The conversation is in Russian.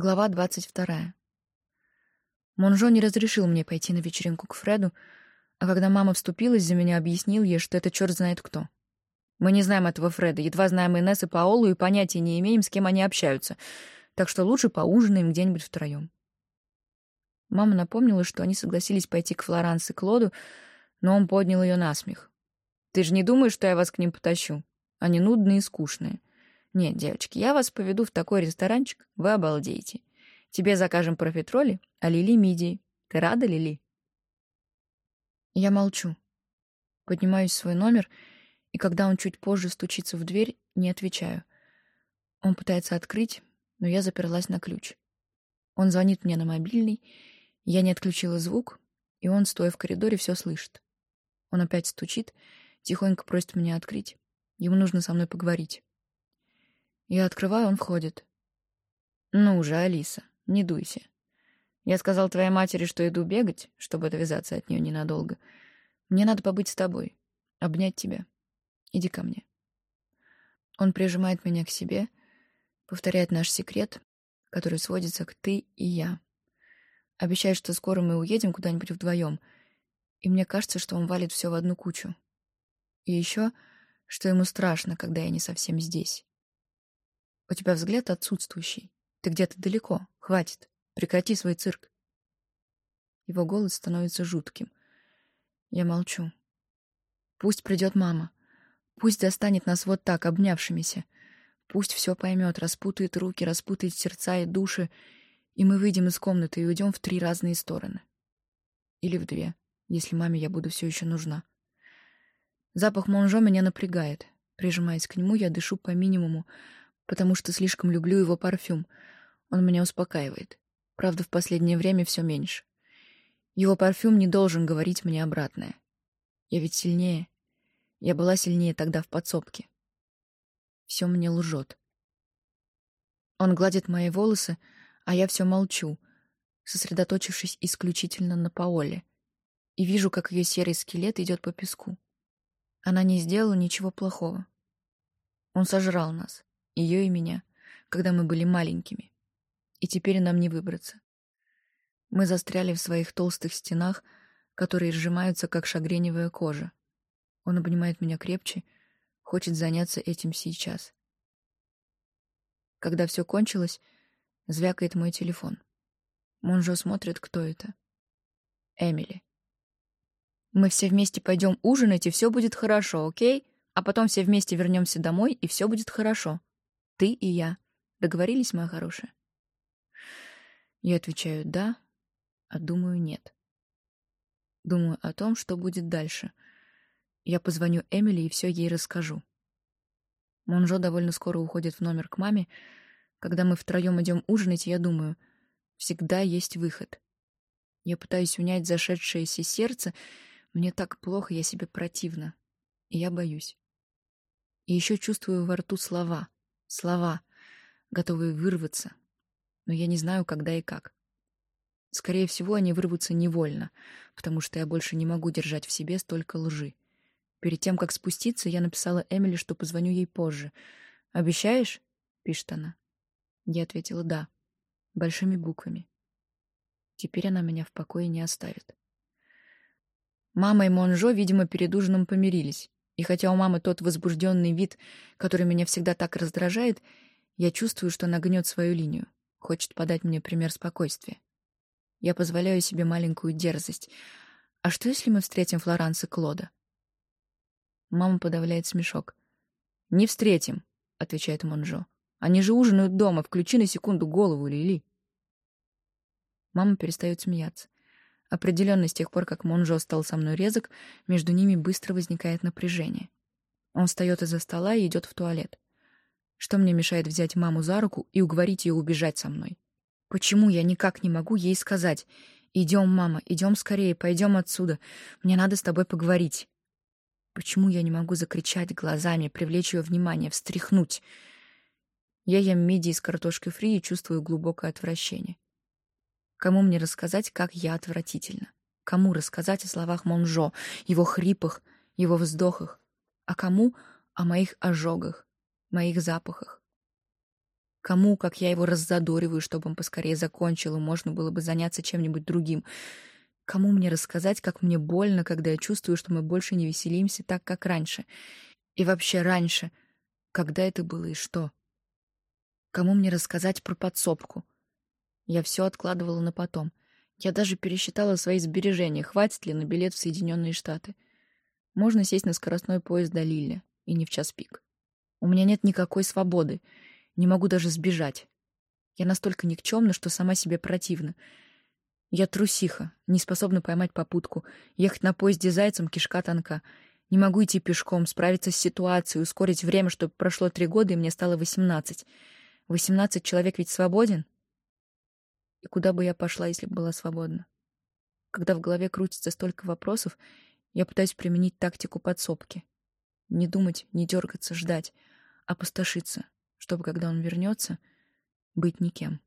Глава двадцать вторая. Монжо не разрешил мне пойти на вечеринку к Фреду, а когда мама вступилась за меня, объяснил ей, что это черт знает кто. Мы не знаем этого Фреда, едва знаем Инесс и Паолу и понятия не имеем, с кем они общаются, так что лучше поужинаем где-нибудь втроем. Мама напомнила, что они согласились пойти к Флоранс и Клоду, но он поднял ее на смех. «Ты же не думаешь, что я вас к ним потащу? Они нудные и скучные. Нет, девочки, я вас поведу в такой ресторанчик, вы обалдеете. Тебе закажем профитроли, а Лили — мидии. Ты рада, Лили?» Я молчу. Поднимаюсь в свой номер, и когда он чуть позже стучится в дверь, не отвечаю. Он пытается открыть, но я заперлась на ключ. Он звонит мне на мобильный, я не отключила звук, и он, стоя в коридоре, все слышит. Он опять стучит, тихонько просит меня открыть. Ему нужно со мной поговорить. Я открываю, он входит. «Ну уже, Алиса, не дуйся. Я сказал твоей матери, что иду бегать, чтобы отвязаться от нее ненадолго. Мне надо побыть с тобой, обнять тебя. Иди ко мне». Он прижимает меня к себе, повторяет наш секрет, который сводится к «ты» и «я». Обещает, что скоро мы уедем куда-нибудь вдвоем, и мне кажется, что он валит все в одну кучу. И еще, что ему страшно, когда я не совсем здесь. У тебя взгляд отсутствующий. Ты где-то далеко. Хватит. Прекрати свой цирк. Его голос становится жутким. Я молчу. Пусть придет мама. Пусть достанет нас вот так, обнявшимися. Пусть все поймет, распутает руки, распутает сердца и души, и мы выйдем из комнаты и уйдем в три разные стороны. Или в две, если маме я буду все еще нужна. Запах Монжо меня напрягает. Прижимаясь к нему, я дышу по минимуму, потому что слишком люблю его парфюм. Он меня успокаивает. Правда, в последнее время все меньше. Его парфюм не должен говорить мне обратное. Я ведь сильнее. Я была сильнее тогда в подсобке. Все мне лжет. Он гладит мои волосы, а я все молчу, сосредоточившись исключительно на Паоле, и вижу, как ее серый скелет идет по песку. Она не сделала ничего плохого. Он сожрал нас ее и меня, когда мы были маленькими. И теперь нам не выбраться. Мы застряли в своих толстых стенах, которые сжимаются, как шагреневая кожа. Он обнимает меня крепче, хочет заняться этим сейчас. Когда все кончилось, звякает мой телефон. Монжо смотрит, кто это. Эмили. Мы все вместе пойдем ужинать, и все будет хорошо, окей? А потом все вместе вернемся домой, и все будет хорошо. Ты и я. Договорились, моя хорошая? Я отвечаю «да», а думаю «нет». Думаю о том, что будет дальше. Я позвоню Эмили и все ей расскажу. Монжо довольно скоро уходит в номер к маме. Когда мы втроем идем ужинать, я думаю, всегда есть выход. Я пытаюсь унять зашедшееся сердце. Мне так плохо, я себе противна. И я боюсь. И еще чувствую во рту слова — Слова, готовые вырваться, но я не знаю, когда и как. Скорее всего, они вырвутся невольно, потому что я больше не могу держать в себе столько лжи. Перед тем, как спуститься, я написала Эмили, что позвоню ей позже. «Обещаешь?» — пишет она. Я ответила «да», большими буквами. Теперь она меня в покое не оставит. Мама и Монжо, видимо, перед ужином помирились. И хотя у мамы тот возбужденный вид, который меня всегда так раздражает, я чувствую, что она гнет свою линию, хочет подать мне пример спокойствия. Я позволяю себе маленькую дерзость. А что, если мы встретим Флоранс Клода? Мама подавляет смешок. «Не встретим», — отвечает Монжо. «Они же ужинают дома. Включи на секунду голову, Лили». Мама перестает смеяться. Определенно, с тех пор, как Монжо стал со мной резок, между ними быстро возникает напряжение. Он встает из-за стола и идет в туалет. Что мне мешает взять маму за руку и уговорить ее убежать со мной? Почему я никак не могу ей сказать «Идем, мама, идем скорее, пойдем отсюда, мне надо с тобой поговорить»? Почему я не могу закричать глазами, привлечь ее внимание, встряхнуть? Я ем мидии с картошкой фри и чувствую глубокое отвращение. Кому мне рассказать, как я отвратительна? Кому рассказать о словах Монжо, его хрипах, его вздохах? А кому — о моих ожогах, моих запахах? Кому, как я его раззадориваю, чтобы он поскорее закончил, и можно было бы заняться чем-нибудь другим. Кому мне рассказать, как мне больно, когда я чувствую, что мы больше не веселимся так, как раньше? И вообще раньше. Когда это было и что? Кому мне рассказать про подсобку? Я все откладывала на потом. Я даже пересчитала свои сбережения, хватит ли на билет в Соединенные Штаты. Можно сесть на скоростной поезд до Лилля, и не в час пик. У меня нет никакой свободы. Не могу даже сбежать. Я настолько никчемна, что сама себе противна. Я трусиха, не способна поймать попутку. Ехать на поезде зайцем кишка тонка. Не могу идти пешком, справиться с ситуацией, ускорить время, чтобы прошло три года, и мне стало восемнадцать. Восемнадцать человек ведь свободен? И куда бы я пошла, если бы была свободна? Когда в голове крутится столько вопросов, я пытаюсь применить тактику подсобки. Не думать, не дергаться, ждать, опустошиться, чтобы, когда он вернется, быть никем.